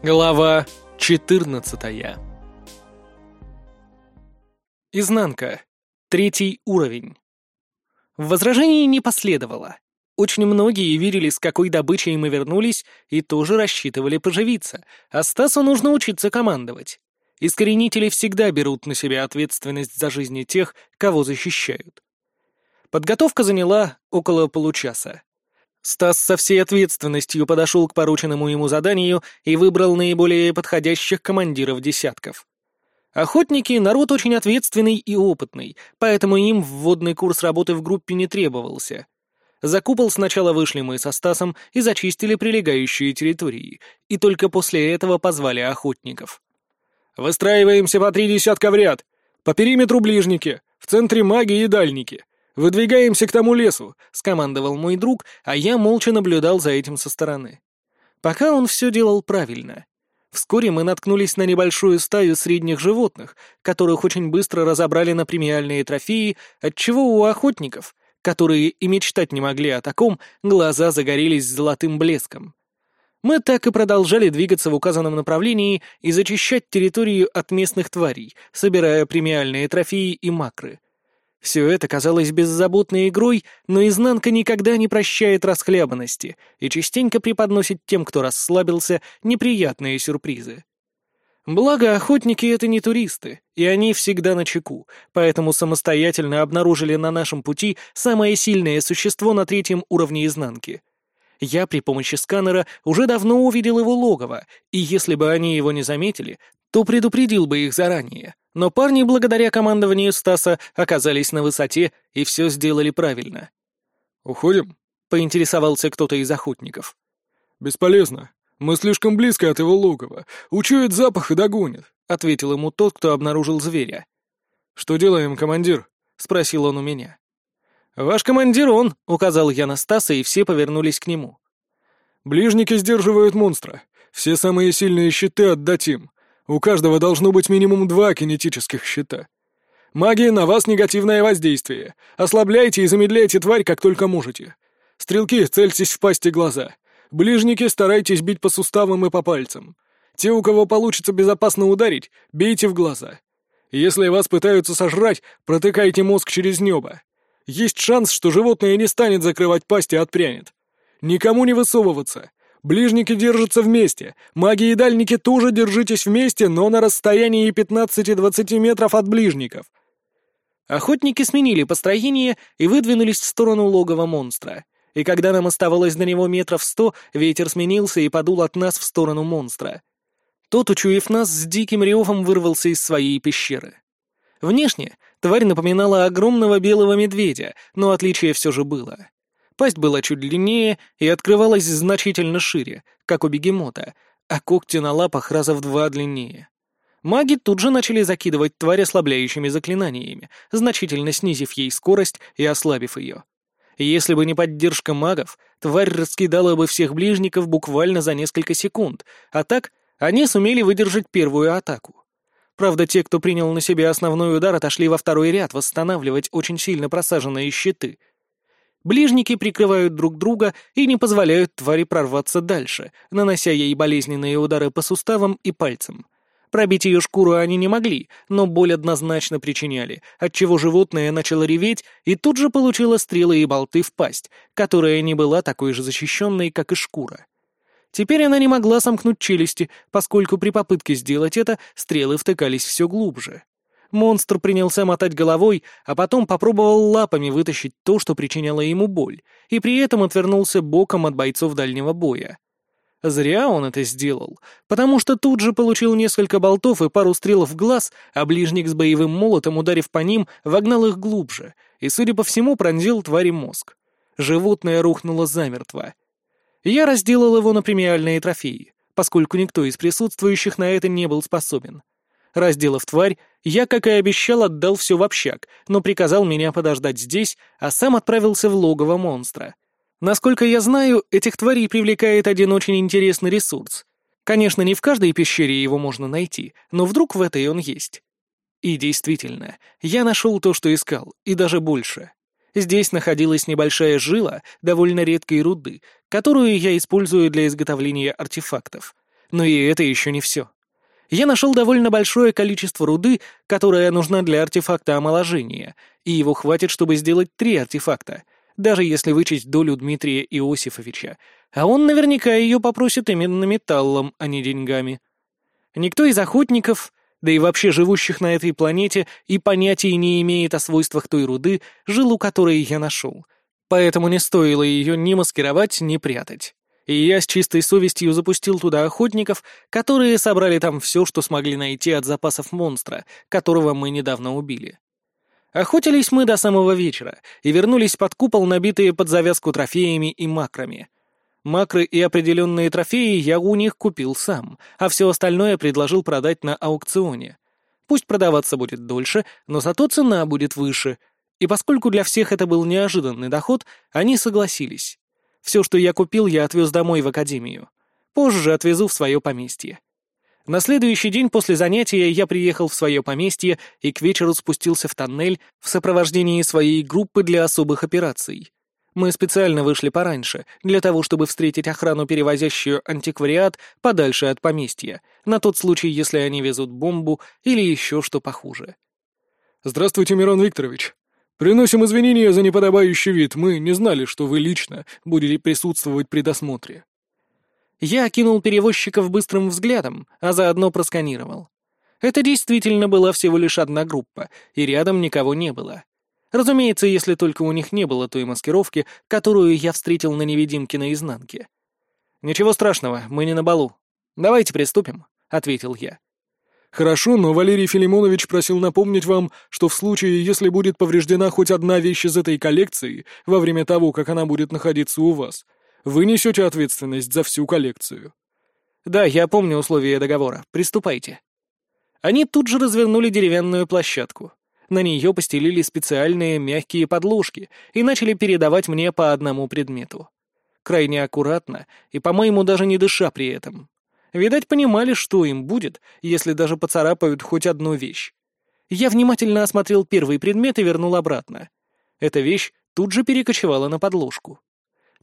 Глава 14 Изнанка. Третий уровень. Возражений не последовало. Очень многие верили, с какой добычей мы вернулись, и тоже рассчитывали поживиться, а Стасу нужно учиться командовать. Искоренители всегда берут на себя ответственность за жизни тех, кого защищают. Подготовка заняла около получаса. Стас со всей ответственностью подошел к порученному ему заданию и выбрал наиболее подходящих командиров десятков. Охотники — народ очень ответственный и опытный, поэтому им вводный курс работы в группе не требовался. За купол сначала вышли мы со Стасом и зачистили прилегающие территории, и только после этого позвали охотников. «Выстраиваемся по три десятка в ряд. По периметру ближники, в центре маги и дальники. «Выдвигаемся к тому лесу», — скомандовал мой друг, а я молча наблюдал за этим со стороны. Пока он все делал правильно. Вскоре мы наткнулись на небольшую стаю средних животных, которых очень быстро разобрали на премиальные трофеи, отчего у охотников, которые и мечтать не могли о таком, глаза загорелись золотым блеском. Мы так и продолжали двигаться в указанном направлении и зачищать территорию от местных тварей, собирая премиальные трофеи и макры — все это казалось беззаботной игрой, но изнанка никогда не прощает расхлябанности и частенько преподносит тем, кто расслабился, неприятные сюрпризы. Благо, охотники — это не туристы, и они всегда на чеку, поэтому самостоятельно обнаружили на нашем пути самое сильное существо на третьем уровне изнанки. Я при помощи сканера уже давно увидел его логово, и если бы они его не заметили, то предупредил бы их заранее. Но парни, благодаря командованию Стаса, оказались на высоте и все сделали правильно. «Уходим?» — поинтересовался кто-то из охотников. «Бесполезно. Мы слишком близко от его логова. Учует запах и догонит», — ответил ему тот, кто обнаружил зверя. «Что делаем, командир?» — спросил он у меня. «Ваш командир он», — указал я на Стаса, и все повернулись к нему. «Ближники сдерживают монстра. Все самые сильные щиты отдать им. У каждого должно быть минимум два кинетических щита. Магия на вас негативное воздействие. Ослабляйте и замедляйте тварь, как только можете. Стрелки, цельтесь в пасти глаза. Ближники, старайтесь бить по суставам и по пальцам. Те, у кого получится безопасно ударить, бейте в глаза. Если вас пытаются сожрать, протыкайте мозг через небо. Есть шанс, что животное не станет закрывать пасть и отпрянет. Никому не высовываться. Ближники держатся вместе. Маги и дальники тоже держитесь вместе, но на расстоянии 15-20 метров от ближников. Охотники сменили построение и выдвинулись в сторону логова монстра. И когда нам оставалось до него метров сто, ветер сменился и подул от нас в сторону монстра. Тот, учуяв нас, с диким ревом вырвался из своей пещеры. Внешне тварь напоминала огромного белого медведя, но отличие все же было. Пасть была чуть длиннее и открывалась значительно шире, как у бегемота, а когти на лапах раза в два длиннее. Маги тут же начали закидывать тварь ослабляющими заклинаниями, значительно снизив ей скорость и ослабив ее. Если бы не поддержка магов, тварь раскидала бы всех ближников буквально за несколько секунд, а так они сумели выдержать первую атаку. Правда, те, кто принял на себя основной удар, отошли во второй ряд восстанавливать очень сильно просаженные щиты, Ближники прикрывают друг друга и не позволяют твари прорваться дальше, нанося ей болезненные удары по суставам и пальцам. Пробить ее шкуру они не могли, но боль однозначно причиняли, отчего животное начало реветь и тут же получило стрелы и болты в пасть, которая не была такой же защищенной, как и шкура. Теперь она не могла сомкнуть челюсти, поскольку при попытке сделать это стрелы втыкались все глубже. Монстр принялся мотать головой, а потом попробовал лапами вытащить то, что причиняло ему боль, и при этом отвернулся боком от бойцов дальнего боя. Зря он это сделал, потому что тут же получил несколько болтов и пару стрел в глаз, а ближник с боевым молотом, ударив по ним, вогнал их глубже и, судя по всему, пронзил твари мозг. Животное рухнуло замертво. Я разделал его на премиальные трофеи, поскольку никто из присутствующих на это не был способен. Разделав тварь, я, как и обещал, отдал все в общак, но приказал меня подождать здесь, а сам отправился в логово монстра. Насколько я знаю, этих тварей привлекает один очень интересный ресурс. Конечно, не в каждой пещере его можно найти, но вдруг в этой он есть. И действительно, я нашел то, что искал, и даже больше. Здесь находилась небольшая жила довольно редкой руды, которую я использую для изготовления артефактов — Но и это еще не все. Я нашел довольно большое количество руды, которая нужна для артефакта омоложения, и его хватит, чтобы сделать три артефакта, даже если вычесть долю Дмитрия Иосифовича, а он наверняка ее попросит именно металлом, а не деньгами. Никто из охотников, да и вообще живущих на этой планете, и понятия не имеет о свойствах той руды, жилу которой я нашел. Поэтому не стоило ее ни маскировать, ни прятать и я с чистой совестью запустил туда охотников, которые собрали там все, что смогли найти от запасов монстра, которого мы недавно убили. Охотились мы до самого вечера и вернулись под купол, набитые под завязку трофеями и макрами. Макры и определенные трофеи я у них купил сам, а все остальное предложил продать на аукционе. Пусть продаваться будет дольше, но зато цена будет выше. И поскольку для всех это был неожиданный доход, они согласились. Все, что я купил, я отвез домой в академию. Позже отвезу в свое поместье. На следующий день после занятия я приехал в свое поместье и к вечеру спустился в тоннель в сопровождении своей группы для особых операций. Мы специально вышли пораньше, для того, чтобы встретить охрану, перевозящую антиквариат, подальше от поместья, на тот случай, если они везут бомбу или еще что похуже. «Здравствуйте, Мирон Викторович», «Приносим извинения за неподобающий вид. Мы не знали, что вы лично будете присутствовать при досмотре». Я окинул перевозчиков быстрым взглядом, а заодно просканировал. Это действительно была всего лишь одна группа, и рядом никого не было. Разумеется, если только у них не было той маскировки, которую я встретил на невидимке наизнанке. «Ничего страшного, мы не на балу. Давайте приступим», — ответил я. Хорошо, но Валерий Филимонович просил напомнить вам, что в случае, если будет повреждена хоть одна вещь из этой коллекции во время того, как она будет находиться у вас, вы несете ответственность за всю коллекцию. Да, я помню условия договора. Приступайте. Они тут же развернули деревянную площадку. На нее постелили специальные мягкие подложки и начали передавать мне по одному предмету. Крайне аккуратно и, по-моему, даже не дыша при этом. Видать, понимали, что им будет, если даже поцарапают хоть одну вещь. Я внимательно осмотрел первый предмет и вернул обратно. Эта вещь тут же перекочевала на подложку.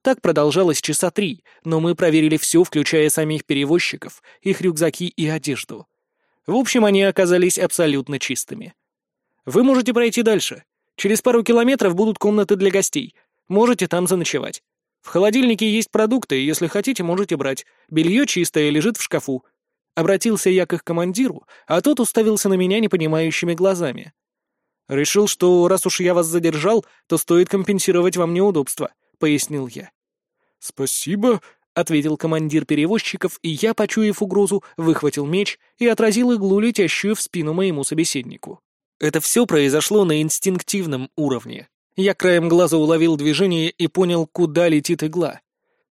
Так продолжалось часа три, но мы проверили все, включая самих перевозчиков, их рюкзаки и одежду. В общем, они оказались абсолютно чистыми. Вы можете пройти дальше. Через пару километров будут комнаты для гостей. Можете там заночевать. В холодильнике есть продукты, если хотите, можете брать. Белье чистое лежит в шкафу». Обратился я к их командиру, а тот уставился на меня непонимающими глазами. «Решил, что раз уж я вас задержал, то стоит компенсировать вам неудобства», — пояснил я. «Спасибо», — ответил командир перевозчиков, и я, почуяв угрозу, выхватил меч и отразил иглу, летящую в спину моему собеседнику. Это все произошло на инстинктивном уровне. Я краем глаза уловил движение и понял, куда летит игла.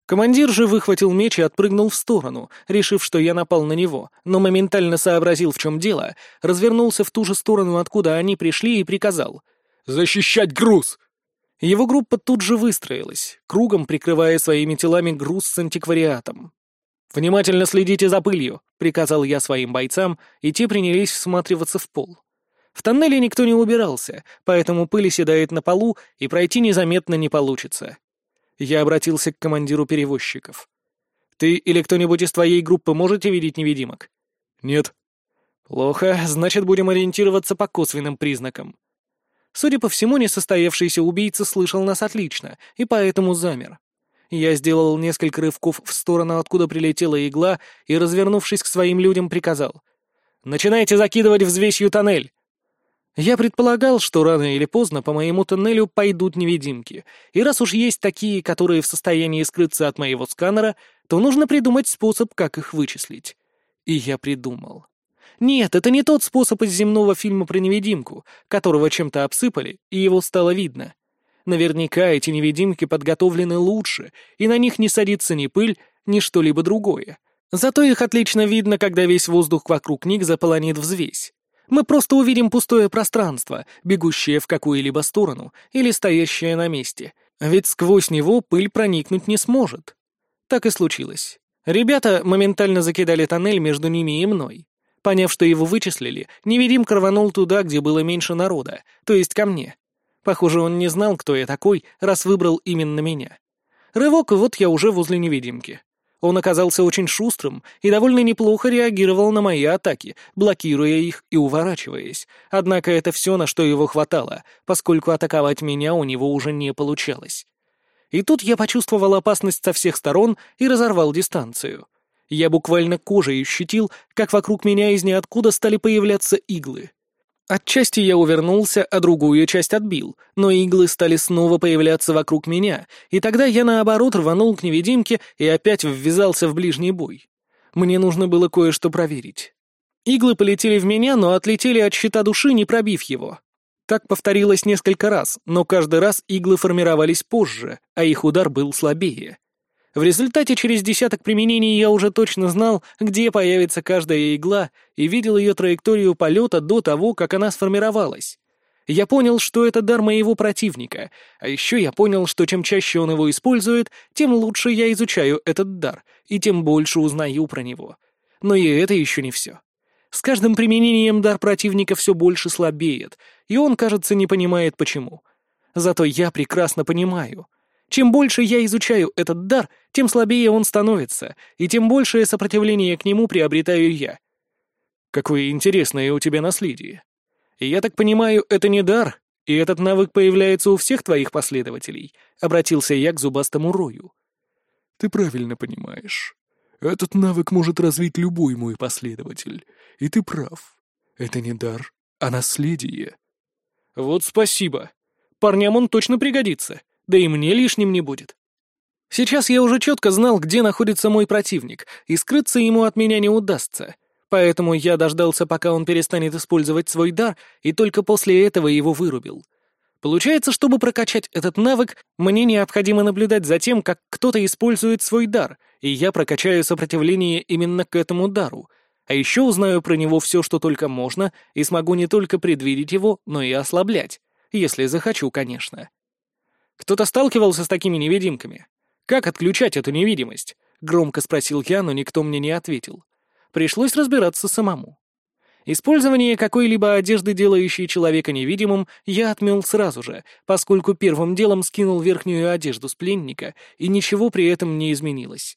Командир же выхватил меч и отпрыгнул в сторону, решив, что я напал на него, но моментально сообразил, в чем дело, развернулся в ту же сторону, откуда они пришли, и приказал «Защищать груз!». Его группа тут же выстроилась, кругом прикрывая своими телами груз с антиквариатом. «Внимательно следите за пылью», — приказал я своим бойцам, и те принялись всматриваться в пол. В тоннеле никто не убирался, поэтому пыль седает на полу, и пройти незаметно не получится. Я обратился к командиру перевозчиков. «Ты или кто-нибудь из твоей группы можете видеть невидимок?» «Нет». «Плохо, значит, будем ориентироваться по косвенным признакам». Судя по всему, несостоявшийся убийца слышал нас отлично, и поэтому замер. Я сделал несколько рывков в сторону, откуда прилетела игла, и, развернувшись к своим людям, приказал. «Начинайте закидывать взвесью тоннель! Я предполагал, что рано или поздно по моему тоннелю пойдут невидимки, и раз уж есть такие, которые в состоянии скрыться от моего сканера, то нужно придумать способ, как их вычислить. И я придумал. Нет, это не тот способ из земного фильма про невидимку, которого чем-то обсыпали, и его стало видно. Наверняка эти невидимки подготовлены лучше, и на них не садится ни пыль, ни что-либо другое. Зато их отлично видно, когда весь воздух вокруг них заполонит взвесь. Мы просто увидим пустое пространство, бегущее в какую-либо сторону или стоящее на месте, ведь сквозь него пыль проникнуть не сможет. Так и случилось. Ребята моментально закидали тоннель между ними и мной. Поняв, что его вычислили, невидимка рванул туда, где было меньше народа, то есть ко мне. Похоже, он не знал, кто я такой, раз выбрал именно меня. Рывок, и вот я уже возле невидимки. Он оказался очень шустрым и довольно неплохо реагировал на мои атаки, блокируя их и уворачиваясь. Однако это все, на что его хватало, поскольку атаковать меня у него уже не получалось. И тут я почувствовал опасность со всех сторон и разорвал дистанцию. Я буквально кожей ощутил, как вокруг меня из ниоткуда стали появляться иглы. Отчасти я увернулся, а другую часть отбил, но иглы стали снова появляться вокруг меня, и тогда я, наоборот, рванул к невидимке и опять ввязался в ближний бой. Мне нужно было кое-что проверить. Иглы полетели в меня, но отлетели от щита души, не пробив его. Так повторилось несколько раз, но каждый раз иглы формировались позже, а их удар был слабее. В результате через десяток применений я уже точно знал, где появится каждая игла, и видел ее траекторию полета до того, как она сформировалась. Я понял, что это дар моего противника, а еще я понял, что чем чаще он его использует, тем лучше я изучаю этот дар, и тем больше узнаю про него. Но и это еще не все. С каждым применением дар противника все больше слабеет, и он, кажется, не понимает почему. Зато я прекрасно понимаю. Чем больше я изучаю этот дар, тем слабее он становится, и тем большее сопротивление к нему приобретаю я. Какое интересное у тебя наследие. Я так понимаю, это не дар, и этот навык появляется у всех твоих последователей, обратился я к зубастому рою. Ты правильно понимаешь. Этот навык может развить любой мой последователь, и ты прав. Это не дар, а наследие. Вот спасибо. Парням он точно пригодится да и мне лишним не будет. Сейчас я уже четко знал, где находится мой противник, и скрыться ему от меня не удастся. Поэтому я дождался, пока он перестанет использовать свой дар, и только после этого его вырубил. Получается, чтобы прокачать этот навык, мне необходимо наблюдать за тем, как кто-то использует свой дар, и я прокачаю сопротивление именно к этому дару. А еще узнаю про него все, что только можно, и смогу не только предвидеть его, но и ослаблять. Если захочу, конечно. Кто-то сталкивался с такими невидимками? Как отключать эту невидимость? Громко спросил я, но никто мне не ответил. Пришлось разбираться самому. Использование какой-либо одежды, делающей человека невидимым, я отмел сразу же, поскольку первым делом скинул верхнюю одежду с пленника, и ничего при этом не изменилось.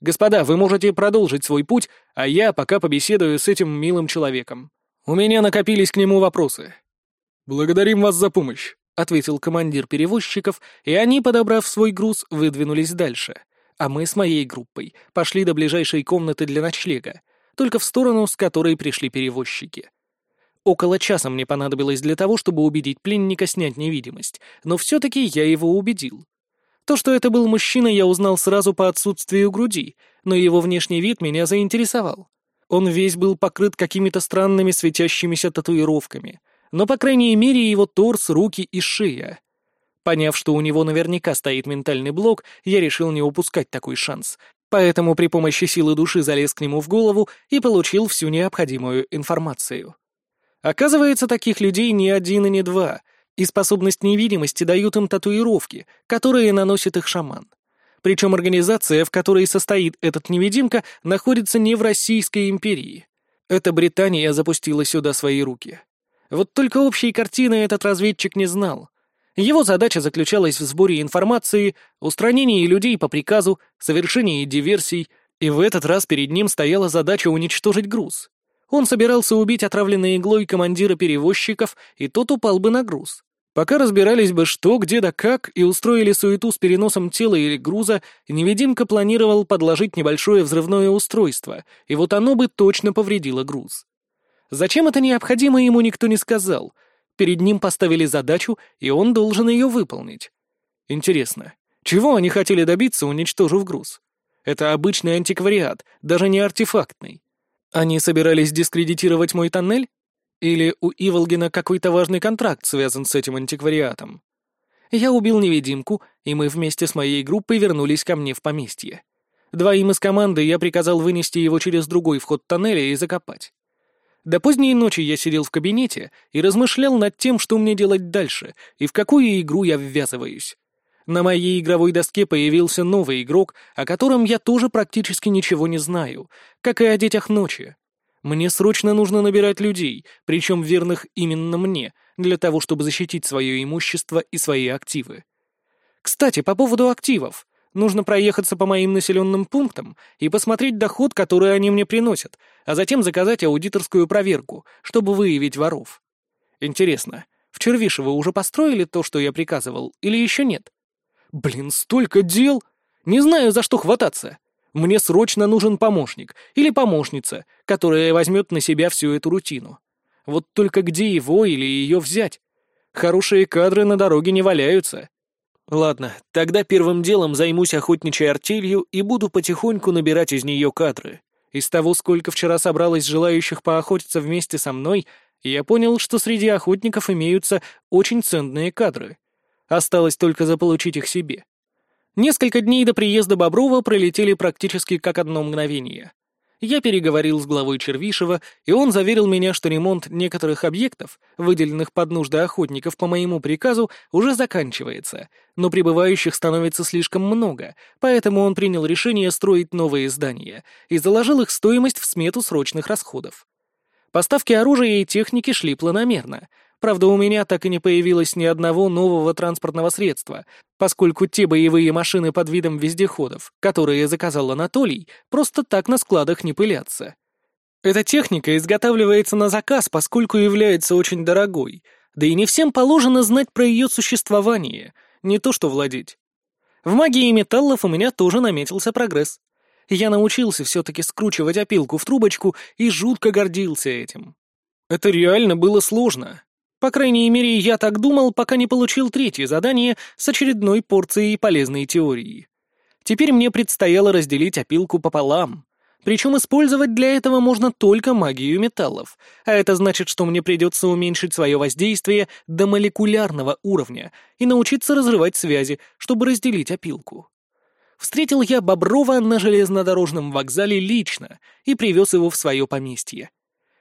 «Господа, вы можете продолжить свой путь, а я пока побеседую с этим милым человеком. У меня накопились к нему вопросы». «Благодарим вас за помощь», — ответил командир перевозчиков, и они, подобрав свой груз, выдвинулись дальше. А мы с моей группой пошли до ближайшей комнаты для ночлега, только в сторону, с которой пришли перевозчики. Около часа мне понадобилось для того, чтобы убедить пленника снять невидимость, но все-таки я его убедил. То, что это был мужчина, я узнал сразу по отсутствию груди, но его внешний вид меня заинтересовал. Он весь был покрыт какими-то странными светящимися татуировками — но, по крайней мере, его торс, руки и шея. Поняв, что у него наверняка стоит ментальный блок, я решил не упускать такой шанс, поэтому при помощи силы души залез к нему в голову и получил всю необходимую информацию. Оказывается, таких людей не один и не два, и способность невидимости дают им татуировки, которые наносит их шаман. Причем организация, в которой состоит этот невидимка, находится не в Российской империи. Это Британия запустила сюда свои руки. Вот только общей картины этот разведчик не знал. Его задача заключалась в сборе информации, устранении людей по приказу, совершении диверсий, и в этот раз перед ним стояла задача уничтожить груз. Он собирался убить отравленной иглой командира перевозчиков, и тот упал бы на груз. Пока разбирались бы что, где да как, и устроили суету с переносом тела или груза, невидимка планировал подложить небольшое взрывное устройство, и вот оно бы точно повредило груз. Зачем это необходимо, ему никто не сказал. Перед ним поставили задачу, и он должен ее выполнить. Интересно, чего они хотели добиться, уничтожив груз? Это обычный антиквариат, даже не артефактный. Они собирались дискредитировать мой тоннель? Или у Иволгина какой-то важный контракт связан с этим антиквариатом? Я убил невидимку, и мы вместе с моей группой вернулись ко мне в поместье. Двоим из команды я приказал вынести его через другой вход тоннеля и закопать. До поздней ночи я сидел в кабинете и размышлял над тем, что мне делать дальше и в какую игру я ввязываюсь. На моей игровой доске появился новый игрок, о котором я тоже практически ничего не знаю, как и о детях ночи. Мне срочно нужно набирать людей, причем верных именно мне, для того, чтобы защитить свое имущество и свои активы. Кстати, по поводу активов. Нужно проехаться по моим населенным пунктам и посмотреть доход, который они мне приносят, а затем заказать аудиторскую проверку, чтобы выявить воров. Интересно, в Червишево уже построили то, что я приказывал, или еще нет? Блин, столько дел! Не знаю, за что хвататься. Мне срочно нужен помощник или помощница, которая возьмет на себя всю эту рутину. Вот только где его или ее взять? Хорошие кадры на дороге не валяются. Ладно, тогда первым делом займусь охотничьей артелью и буду потихоньку набирать из нее кадры. Из того, сколько вчера собралось желающих поохотиться вместе со мной, я понял, что среди охотников имеются очень ценные кадры. Осталось только заполучить их себе. Несколько дней до приезда Боброва пролетели практически как одно мгновение. Я переговорил с главой Червишева, и он заверил меня, что ремонт некоторых объектов, выделенных под нужды охотников по моему приказу, уже заканчивается, но прибывающих становится слишком много, поэтому он принял решение строить новые здания и заложил их стоимость в смету срочных расходов. Поставки оружия и техники шли планомерно, Правда, у меня так и не появилось ни одного нового транспортного средства, поскольку те боевые машины под видом вездеходов, которые заказал Анатолий, просто так на складах не пылятся. Эта техника изготавливается на заказ, поскольку является очень дорогой, да и не всем положено знать про ее существование, не то что владеть. В магии металлов у меня тоже наметился прогресс. Я научился все-таки скручивать опилку в трубочку и жутко гордился этим. Это реально было сложно, по крайней мере, я так думал, пока не получил третье задание с очередной порцией полезной теории. Теперь мне предстояло разделить опилку пополам. Причем использовать для этого можно только магию металлов, а это значит, что мне придется уменьшить свое воздействие до молекулярного уровня и научиться разрывать связи, чтобы разделить опилку. Встретил я Боброва на железнодорожном вокзале лично и привез его в свое поместье.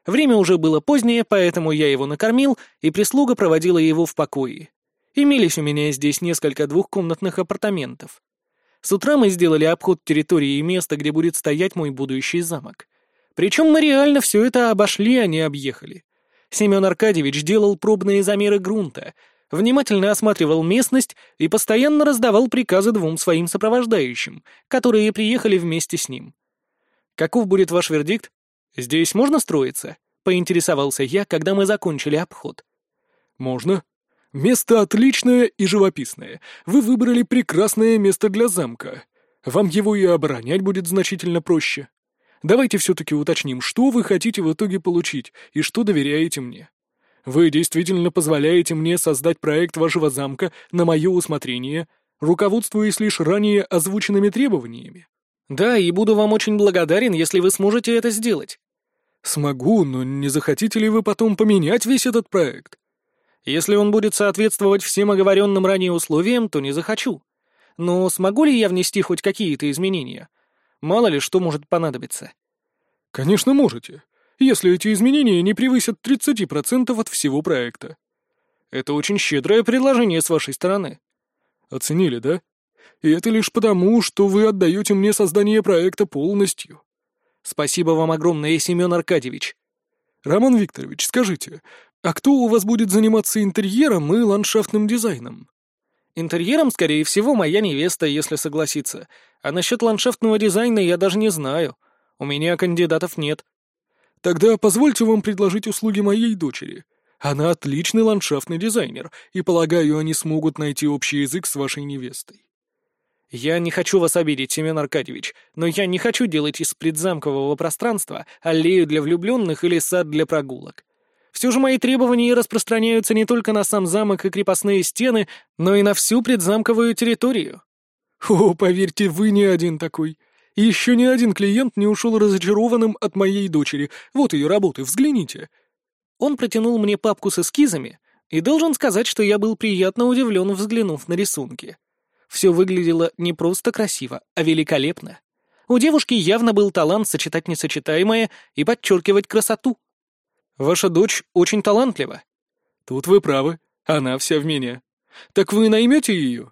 Время уже было позднее, поэтому я его накормил, и прислуга проводила его в покое. Имелись у меня здесь несколько двухкомнатных апартаментов. С утра мы сделали обход территории и места, где будет стоять мой будущий замок. Причем мы реально все это обошли, а не объехали. Семен Аркадьевич делал пробные замеры грунта, внимательно осматривал местность и постоянно раздавал приказы двум своим сопровождающим, которые приехали вместе с ним. Каков будет ваш вердикт? «Здесь можно строиться?» — поинтересовался я, когда мы закончили обход. «Можно. Место отличное и живописное. Вы выбрали прекрасное место для замка. Вам его и оборонять будет значительно проще. Давайте все-таки уточним, что вы хотите в итоге получить и что доверяете мне. Вы действительно позволяете мне создать проект вашего замка на мое усмотрение, руководствуясь лишь ранее озвученными требованиями?» «Да, и буду вам очень благодарен, если вы сможете это сделать. «Смогу, но не захотите ли вы потом поменять весь этот проект?» «Если он будет соответствовать всем оговоренным ранее условиям, то не захочу. Но смогу ли я внести хоть какие-то изменения? Мало ли что может понадобиться». «Конечно можете, если эти изменения не превысят 30% от всего проекта». «Это очень щедрое предложение с вашей стороны». «Оценили, да? И это лишь потому, что вы отдаете мне создание проекта полностью». Спасибо вам огромное, Семен Аркадьевич. Роман Викторович, скажите, а кто у вас будет заниматься интерьером и ландшафтным дизайном? Интерьером, скорее всего, моя невеста, если согласится. А насчет ландшафтного дизайна я даже не знаю. У меня кандидатов нет. Тогда позвольте вам предложить услуги моей дочери. Она отличный ландшафтный дизайнер, и, полагаю, они смогут найти общий язык с вашей невестой. «Я не хочу вас обидеть, Семен Аркадьевич, но я не хочу делать из предзамкового пространства аллею для влюбленных или сад для прогулок. Все же мои требования распространяются не только на сам замок и крепостные стены, но и на всю предзамковую территорию». «О, поверьте, вы не один такой. Еще ни один клиент не ушел разочарованным от моей дочери. Вот ее работы, взгляните». Он протянул мне папку с эскизами, и должен сказать, что я был приятно удивлен, взглянув на рисунки. Все выглядело не просто красиво, а великолепно. У девушки явно был талант сочетать несочетаемое и подчеркивать красоту. Ваша дочь очень талантлива. Тут вы правы, она вся в меня. Так вы наймете ее?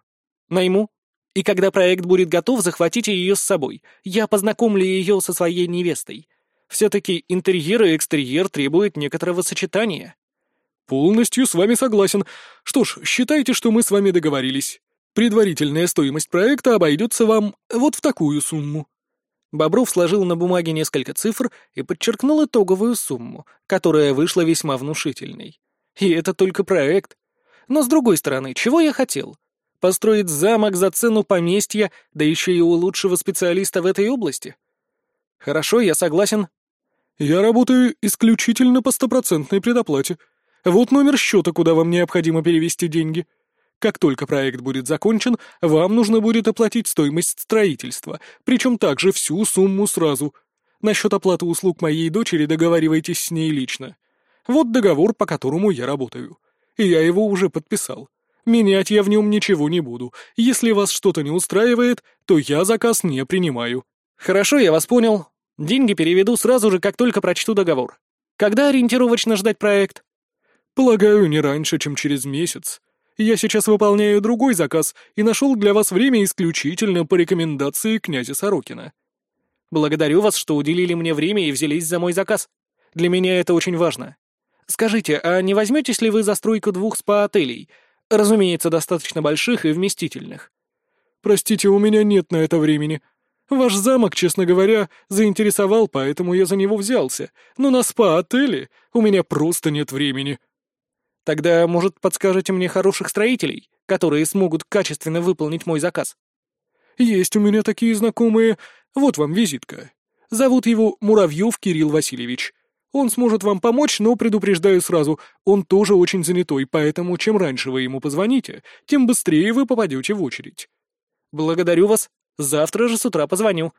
Найму. И когда проект будет готов, захватите ее с собой. Я познакомлю ее со своей невестой. Все-таки интерьер и экстерьер требуют некоторого сочетания. Полностью с вами согласен. Что ж, считайте, что мы с вами договорились. Предварительная стоимость проекта обойдется вам вот в такую сумму». Бобров сложил на бумаге несколько цифр и подчеркнул итоговую сумму, которая вышла весьма внушительной. И это только проект. Но с другой стороны, чего я хотел? Построить замок за цену поместья, да еще и у лучшего специалиста в этой области? Хорошо, я согласен. Я работаю исключительно по стопроцентной предоплате. Вот номер счета, куда вам необходимо перевести деньги. Как только проект будет закончен, вам нужно будет оплатить стоимость строительства, причем также всю сумму сразу. Насчет оплаты услуг моей дочери договаривайтесь с ней лично. Вот договор, по которому я работаю. И я его уже подписал. Менять я в нем ничего не буду. Если вас что-то не устраивает, то я заказ не принимаю». «Хорошо, я вас понял. Деньги переведу сразу же, как только прочту договор. Когда ориентировочно ждать проект?» «Полагаю, не раньше, чем через месяц. Я сейчас выполняю другой заказ и нашел для вас время исключительно по рекомендации князя Сорокина». «Благодарю вас, что уделили мне время и взялись за мой заказ. Для меня это очень важно. Скажите, а не возьметесь ли вы за стройку двух спа-отелей? Разумеется, достаточно больших и вместительных». «Простите, у меня нет на это времени. Ваш замок, честно говоря, заинтересовал, поэтому я за него взялся. Но на спа-отеле у меня просто нет времени». «Тогда, может, подскажете мне хороших строителей, которые смогут качественно выполнить мой заказ?» «Есть у меня такие знакомые. Вот вам визитка. Зовут его Муравьев Кирилл Васильевич. Он сможет вам помочь, но предупреждаю сразу, он тоже очень занятой, поэтому чем раньше вы ему позвоните, тем быстрее вы попадете в очередь. Благодарю вас. Завтра же с утра позвоню.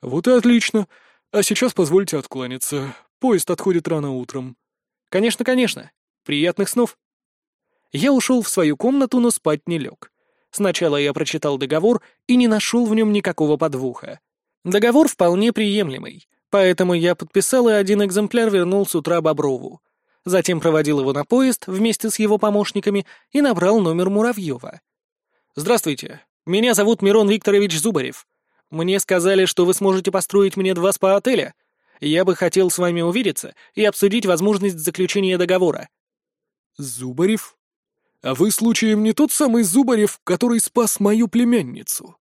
Вот и отлично. А сейчас позвольте откланяться. Поезд отходит рано утром. Конечно, конечно. Приятных снов. Я ушел в свою комнату, но спать не лег. Сначала я прочитал договор и не нашел в нем никакого подвоха. Договор вполне приемлемый. Поэтому я подписал и один экземпляр вернул с утра Боброву. Затем проводил его на поезд вместе с его помощниками и набрал номер Муравьева. «Здравствуйте. Меня зовут Мирон Викторович Зубарев. Мне сказали, что вы сможете построить мне два спа-отеля. Я бы хотел с вами увидеться и обсудить возможность заключения договора». «Зубарев? А вы случаем не тот самый Зубарев, который спас мою племянницу?»